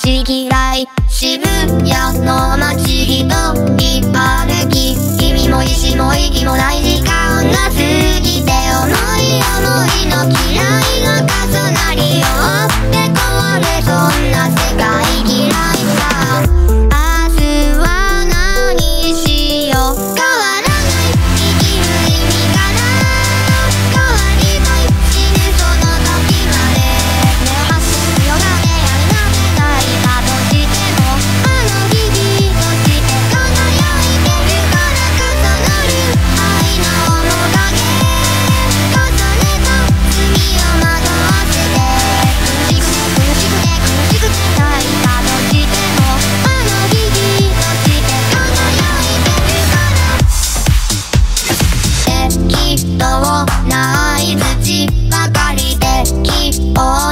未来渋谷の街人歩き君も石も息もない時間が過ぎて思い思いの嫌いが重なり街ばかりで気を